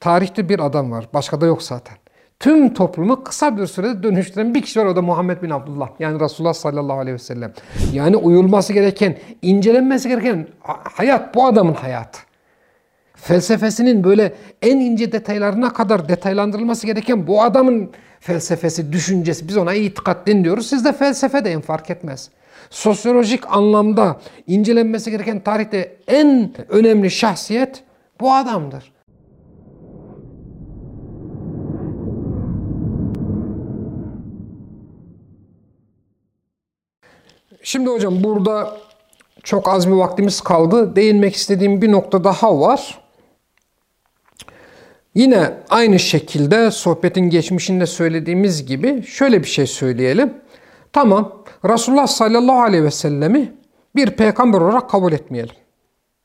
Tarihte bir adam var. Başka da yok zaten. Tüm toplumu kısa bir sürede dönüştüren bir kişi var. O da Muhammed bin Abdullah. Yani Resulullah sallallahu aleyhi ve sellem. Yani uyulması gereken, incelenmesi gereken hayat bu adamın hayatı. Felsefesinin böyle en ince detaylarına kadar detaylandırılması gereken bu adamın felsefesi, düşüncesi. Biz ona itikat diyoruz. Siz de felsefe deyin fark etmez. Sosyolojik anlamda incelenmesi gereken tarihte en önemli şahsiyet bu adamdır. Şimdi hocam burada çok az bir vaktimiz kaldı. Değinmek istediğim bir nokta daha var. Yine aynı şekilde sohbetin geçmişinde söylediğimiz gibi şöyle bir şey söyleyelim. Tamam Resulullah sallallahu aleyhi ve sellemi bir peygamber olarak kabul etmeyelim.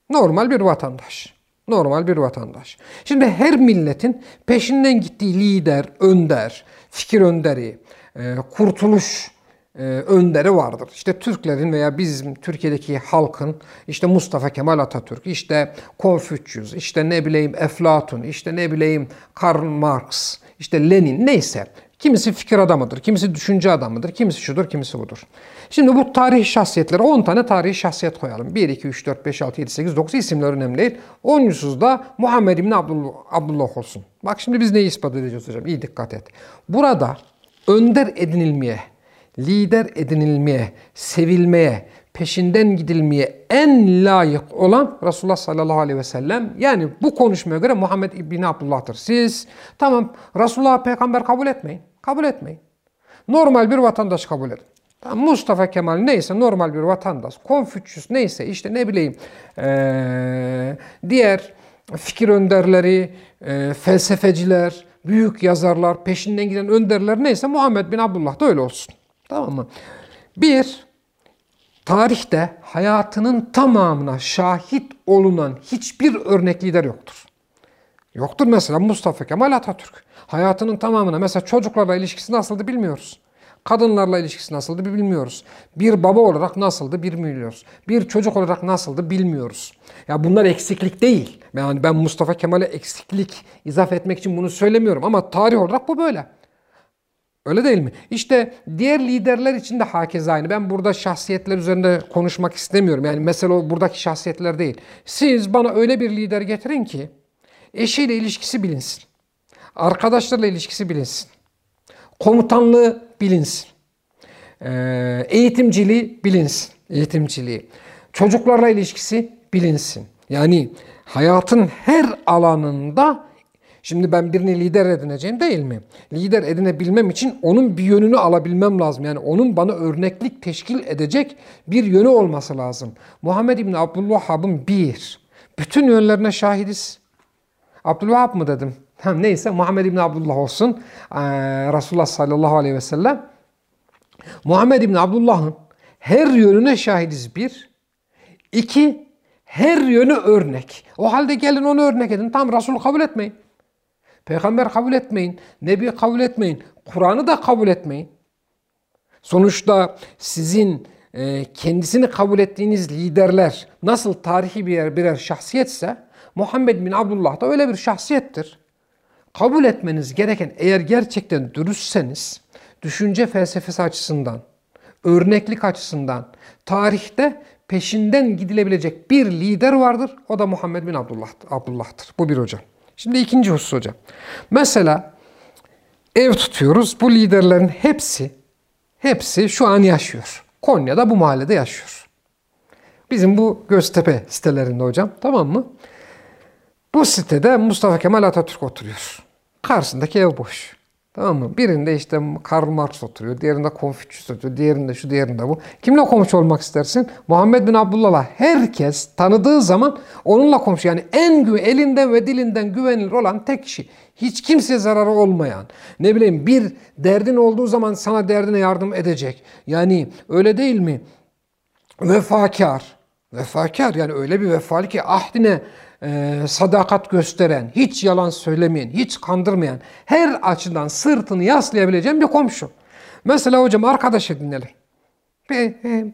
Normal bir vatandaş. Normal bir vatandaş. Şimdi her milletin peşinden gittiği lider, önder, fikir önderi, e, kurtuluş e, önderi vardır. İşte Türklerin veya bizim Türkiye'deki halkın işte Mustafa Kemal Atatürk, işte Konfüçyüs, işte ne bileyim Eflatun, işte ne bileyim Karl Marx, işte Lenin neyse. Kimisi fikir adamıdır, kimisi düşünce adamıdır, kimisi şudur, kimisi budur. Şimdi bu tarih şahsiyetlere 10 tane tarihi şahsiyet koyalım. 1, 2, 3, 4, 5, 6, 7, 8, 9 isimler önemli değil. 10'uncusuz da Muhammed İbni Abdullah, Abdullah olsun. Bak şimdi biz neyi ispat edeceğiz hocam? İyi dikkat et. Burada önder edinilmeye, lider edinilmeye, sevilmeye, peşinden gidilmeye en layık olan Resulullah sallallahu aleyhi ve sellem. Yani bu konuşmaya göre Muhammed İbni Abdullah'tır. Siz tamam Resulullah peygamber kabul etmeyin. Kabul etmeyin. Normal bir vatandaş kabul edin. Tamam, Mustafa Kemal neyse normal bir vatandaş. Konfüçyüs neyse işte ne bileyim ee, diğer fikir önderleri, e, felsefeciler, büyük yazarlar, peşinden giden önderler neyse Muhammed bin Abdullah da öyle olsun. Tamam mı? Bir, tarihte hayatının tamamına şahit olunan hiçbir örnek lider yoktur. Yoktur mesela Mustafa Kemal Atatürk. Hayatının tamamına mesela çocuklarla ilişkisi nasıldı bilmiyoruz. Kadınlarla ilişkisi nasıldı bilmiyoruz. Bir baba olarak nasıldı bilmiyoruz. Bir çocuk olarak nasıldı bilmiyoruz. Ya bunlar eksiklik değil. Yani ben Mustafa Kemal'e eksiklik izaf etmek için bunu söylemiyorum ama tarih olarak bu böyle. Öyle değil mi? İşte diğer liderler için de hakeza aynı. Ben burada şahsiyetler üzerinde konuşmak istemiyorum. Yani mesela o buradaki şahsiyetler değil. Siz bana öyle bir lider getirin ki eşiyle ilişkisi bilinsin. Arkadaşlarla ilişkisi bilinsin. Komutanlığı bilinsin. Ee, eğitimciliği bilinsin. Eğitimciliği. Çocuklarla ilişkisi bilinsin. Yani hayatın her alanında Şimdi ben birini lider edineceğim değil mi? Lider edinebilmem için onun bir yönünü alabilmem lazım. Yani onun bana örneklik teşkil edecek bir yönü olması lazım. Muhammed İbni Abdülvahhab'ın bir. Bütün yönlerine şahidiz. Abdülvahhab mı dedim? Neyse Muhammed İbni Abdullah olsun. Ee, Resulullah sallallahu aleyhi ve sellem. Muhammed İbni Abdullah'ın her yönüne şahidiz bir. İki, her yönü örnek. O halde gelin onu örnek edin. Tam Resul kabul etmeyin. Peygamber kabul etmeyin. Nebi kabul etmeyin. Kur'an'ı da kabul etmeyin. Sonuçta sizin e, kendisini kabul ettiğiniz liderler nasıl tarihi birer birer şahsiyetse Muhammed bin Abdullah da öyle bir şahsiyettir. Kabul etmeniz gereken eğer gerçekten dürüstseniz düşünce felsefesi açısından, örneklik açısından tarihte peşinden gidilebilecek bir lider vardır. O da Muhammed bin Abdullah, Abdullah'tır. Bu bir hocam. Şimdi ikinci husus hocam. Mesela ev tutuyoruz. Bu liderlerin hepsi hepsi şu an yaşıyor. Konya'da bu mahallede yaşıyor. Bizim bu Göztepe sitelerinde hocam tamam mı? Bu sitede Mustafa Kemal Atatürk oturuyor. Karşısındaki ev boş. Tamam mı? Birinde işte Karl Marx oturuyor, diğerinde Konfüçyüs oturuyor, diğerinde şu, diğerinde bu. Kimle komşu olmak istersin? Muhammed bin Abdullah'la herkes tanıdığı zaman onunla komşu. Yani en elinden ve dilinden güvenilir olan tek kişi. Hiç kimseye zararı olmayan. Ne bileyim bir derdin olduğu zaman sana derdine yardım edecek. Yani öyle değil mi? Vefakar. Vefakar yani öyle bir vefalı ki ahdine e, sadakat gösteren, hiç yalan söylemeyen, hiç kandırmayan, her açıdan sırtını yaslayabileceğin bir komşu. Mesela hocam arkadaş edineli.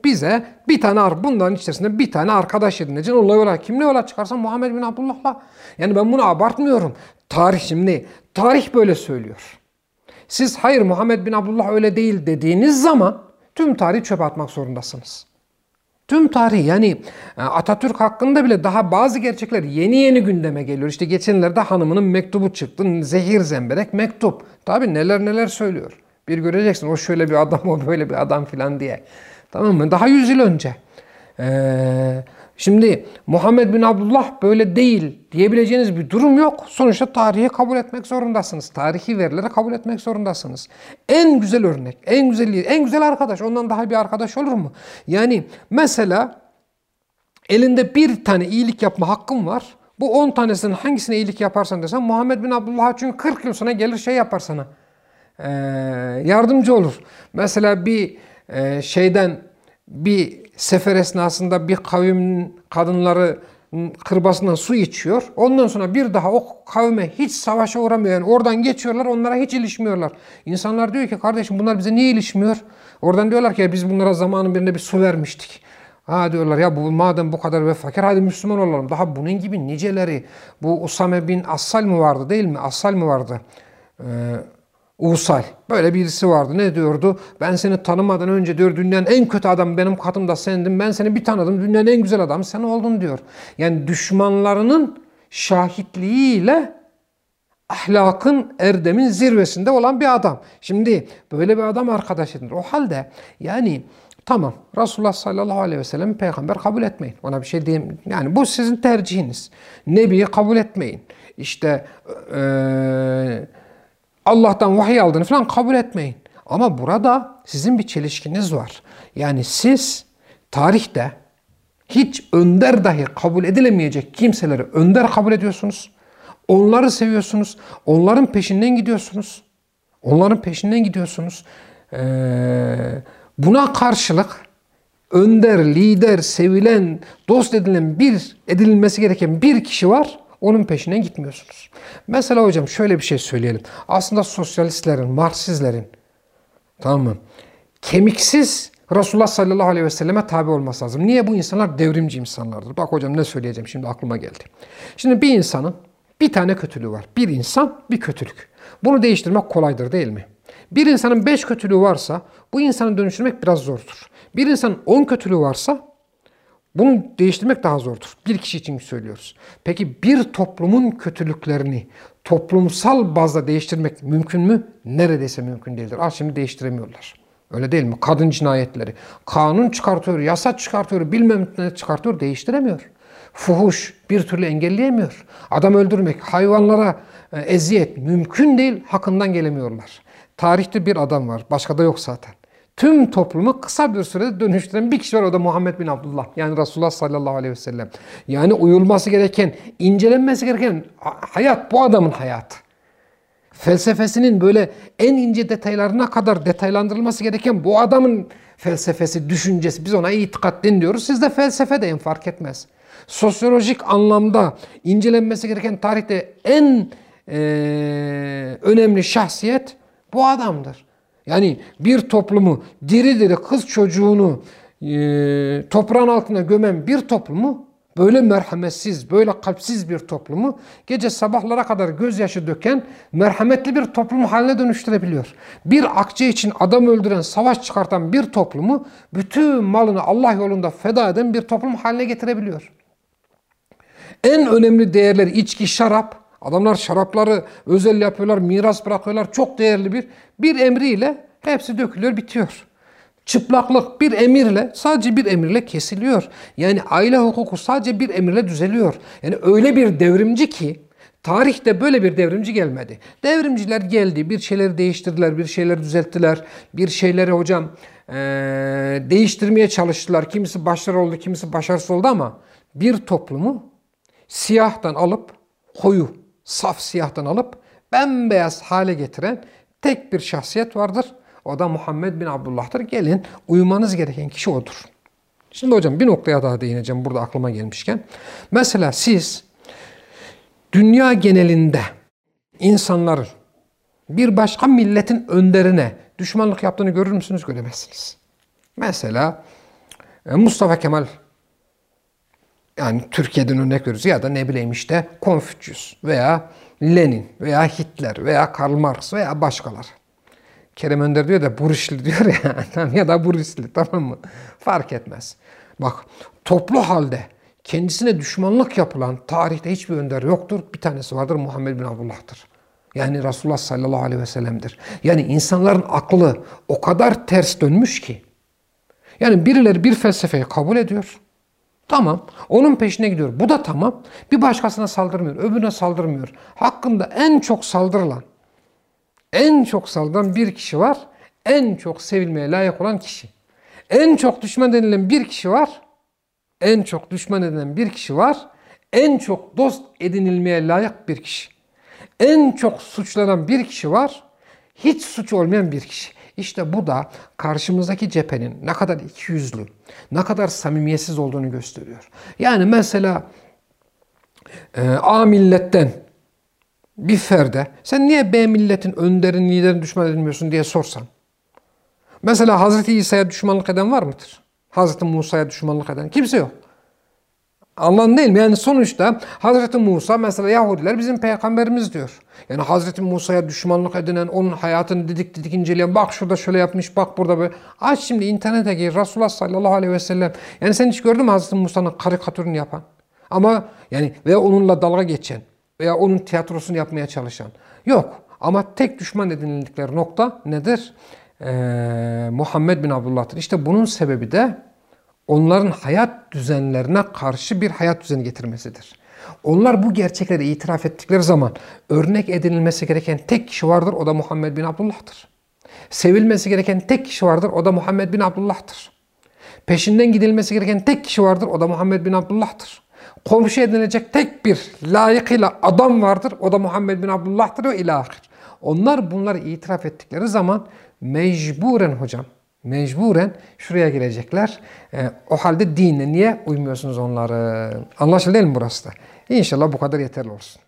bize bir tane bunların içerisinde bir tane arkadaş edineceksin. Olay olarak kimle yola çıkarsan Muhammed bin Abdullah'la. Yani ben bunu abartmıyorum. Tarih şimdi tarih böyle söylüyor. Siz hayır Muhammed bin Abdullah öyle değil dediğiniz zaman tüm tarihi çöpe atmak zorundasınız. Tüm tarih yani e, Atatürk hakkında bile daha bazı gerçekler yeni yeni gündeme geliyor. İşte geçenlerde hanımının mektubu çıktı. Zehir zemberek mektup. Tabi neler neler söylüyor. Bir göreceksin o şöyle bir adam o böyle bir adam filan diye. Tamam mı? Daha yüz yıl önce. Ee, şimdi Muhammed bin Abdullah böyle değil diyebileceğiniz bir durum yok. Sonuçta tarihi kabul etmek zorundasınız. Tarihi verileri kabul etmek zorundasınız. En güzel örnek, en güzel en güzel arkadaş. Ondan daha bir arkadaş olur mu? Yani mesela elinde bir tane iyilik yapma hakkın var. Bu 10 tanesinin hangisine iyilik yaparsan desen Muhammed bin Abdullah çünkü 40 yıl sonra gelir şey yapar sana. Ee, yardımcı olur. Mesela bir e, şeyden bir sefer esnasında bir kavim kadınları kırbasından su içiyor. Ondan sonra bir daha o kavme hiç savaşa uğramıyor. Yani oradan geçiyorlar onlara hiç ilişmiyorlar. İnsanlar diyor ki kardeşim bunlar bize niye ilişmiyor? Oradan diyorlar ki biz bunlara zamanın birinde bir su vermiştik. Ha diyorlar ya bu madem bu kadar ve fakir hadi Müslüman olalım. Daha bunun gibi niceleri. Bu Usame bin Assal mı vardı değil mi? Assal mı vardı? Ee, Usal. Böyle birisi vardı. Ne diyordu? Ben seni tanımadan önce diyor dünyanın en kötü adamı benim katım da sendin. Ben seni bir tanıdım. Dünyanın en güzel adamı sen oldun diyor. Yani düşmanlarının şahitliğiyle ahlakın, erdemin zirvesinde olan bir adam. Şimdi böyle bir adam arkadaş edinir. O halde yani tamam Resulullah sallallahu aleyhi ve sellem peygamber kabul etmeyin. Ona bir şey diyeyim. Yani bu sizin tercihiniz. Nebiyi kabul etmeyin. İşte eee Allah'tan vahiy aldığını falan kabul etmeyin. Ama burada sizin bir çelişkiniz var. Yani siz tarihte hiç önder dahi kabul edilemeyecek kimseleri önder kabul ediyorsunuz. Onları seviyorsunuz. Onların peşinden gidiyorsunuz. Onların peşinden gidiyorsunuz. Ee, buna karşılık önder, lider, sevilen, dost edilen bir edilmesi gereken bir kişi var. Onun peşine gitmiyorsunuz. Mesela hocam şöyle bir şey söyleyelim. Aslında sosyalistlerin, Marksizlerin tamam mı? Kemiksiz Resulullah sallallahu aleyhi ve selleme tabi olması lazım. Niye bu insanlar devrimci insanlardır? Bak hocam ne söyleyeceğim şimdi aklıma geldi. Şimdi bir insanın bir tane kötülüğü var. Bir insan bir kötülük. Bunu değiştirmek kolaydır değil mi? Bir insanın beş kötülüğü varsa bu insanı dönüştürmek biraz zordur. Bir insanın on kötülüğü varsa bunu değiştirmek daha zordur. Bir kişi için söylüyoruz. Peki bir toplumun kötülüklerini toplumsal bazda değiştirmek mümkün mü? Neredeyse mümkün değildir. Az şimdi değiştiremiyorlar. Öyle değil mi? Kadın cinayetleri. Kanun çıkartıyor, yasa çıkartıyor, bilmem ne çıkartıyor, değiştiremiyor. Fuhuş bir türlü engelleyemiyor. Adam öldürmek, hayvanlara e, eziyet mümkün değil, hakkından gelemiyorlar. Tarihte bir adam var, başka da yok zaten tüm toplumu kısa bir sürede dönüştüren bir kişi var o da Muhammed bin Abdullah. Yani Resulullah sallallahu aleyhi ve sellem. Yani uyulması gereken, incelenmesi gereken hayat bu adamın hayatı. Felsefesinin böyle en ince detaylarına kadar detaylandırılması gereken bu adamın felsefesi, düşüncesi. Biz ona itikat din diyoruz. Siz de felsefe deyin fark etmez. Sosyolojik anlamda incelenmesi gereken tarihte en e, önemli şahsiyet bu adamdır. Yani bir toplumu diri diri kız çocuğunu e, toprağın altına gömen bir toplumu böyle merhametsiz, böyle kalpsiz bir toplumu gece sabahlara kadar gözyaşı döken merhametli bir toplum haline dönüştürebiliyor. Bir akçe için adam öldüren, savaş çıkartan bir toplumu bütün malını Allah yolunda feda eden bir toplum haline getirebiliyor. En önemli değerler içki, şarap, Adamlar şarapları özel yapıyorlar, miras bırakıyorlar. Çok değerli bir bir emriyle hepsi dökülüyor, bitiyor. Çıplaklık bir emirle, sadece bir emirle kesiliyor. Yani aile hukuku sadece bir emirle düzeliyor. Yani öyle bir devrimci ki tarihte böyle bir devrimci gelmedi. Devrimciler geldi, bir şeyleri değiştirdiler, bir şeyleri düzelttiler, bir şeyleri hocam ee, değiştirmeye çalıştılar. Kimisi başarılı oldu, kimisi başarısız oldu ama bir toplumu siyahtan alıp koyu saf siyahtan alıp bembeyaz hale getiren tek bir şahsiyet vardır. O da Muhammed bin Abdullah'tır. Gelin uyumanız gereken kişi odur. Şimdi hocam bir noktaya daha değineceğim burada aklıma gelmişken. Mesela siz dünya genelinde insanların bir başka milletin önderine düşmanlık yaptığını görür müsünüz? Göremezsiniz. Mesela e, Mustafa Kemal yani Türkiye'den örnek veriyoruz ya da ne bileyim işte Konfüçyüs veya Lenin veya Hitler veya Karl Marx veya başkalar. Kerem Önder diyor da Burişli diyor ya ya da Burişli tamam mı? Fark etmez. Bak toplu halde kendisine düşmanlık yapılan tarihte hiçbir önder yoktur. Bir tanesi vardır Muhammed bin Abdullah'tır. Yani Resulullah sallallahu aleyhi ve sellem'dir. Yani insanların aklı o kadar ters dönmüş ki. Yani birileri bir felsefeyi kabul ediyor. Tamam. Onun peşine gidiyor. Bu da tamam. Bir başkasına saldırmıyor. Öbürüne saldırmıyor. Hakkında en çok saldırılan, en çok saldıran bir kişi var. En çok sevilmeye layık olan kişi. En çok düşman denilen bir kişi var. En çok düşman edilen bir kişi var. En çok dost edinilmeye layık bir kişi. En çok suçlanan bir kişi var. Hiç suç olmayan bir kişi. İşte bu da karşımızdaki cephenin ne kadar ikiyüzlü, ne kadar samimiyetsiz olduğunu gösteriyor. Yani mesela e, A milletten bir ferde sen niye B milletin önderin, liderin düşman edilmiyorsun diye sorsan. Mesela Hazreti İsa'ya düşmanlık eden var mıdır? Hazreti Musa'ya düşmanlık eden kimse yok. Allah'ın değil mi? Yani sonuçta Hazreti Musa mesela Yahudiler bizim peygamberimiz diyor. Yani Hazreti Musa'ya düşmanlık edinen, onun hayatını didik didik inceleyen, bak şurada şöyle yapmış, bak burada böyle. Aç şimdi internete gir, Resulullah sallallahu aleyhi ve sellem. Yani sen hiç gördün mü Hazreti Musa'nın karikatürünü yapan? Ama yani veya onunla dalga geçen veya onun tiyatrosunu yapmaya çalışan. Yok. Ama tek düşman edinildikleri nokta nedir? Ee, Muhammed bin Abdullah'tır. İşte bunun sebebi de onların hayat düzenlerine karşı bir hayat düzeni getirmesidir. Onlar bu gerçekleri itiraf ettikleri zaman örnek edinilmesi gereken tek kişi vardır o da Muhammed bin Abdullah'tır. Sevilmesi gereken tek kişi vardır o da Muhammed bin Abdullah'tır. Peşinden gidilmesi gereken tek kişi vardır o da Muhammed bin Abdullah'tır. Komşu edinilecek tek bir layıkıyla adam vardır o da Muhammed bin Abdullah'tır ve ilahir. Onlar bunları itiraf ettikleri zaman mecburen hocam mecburen şuraya girecekler. E, o halde dinle niye uymuyorsunuz onları? Anlaşıldı değil mi burası da? İnşallah bu kadar yeterli olsun.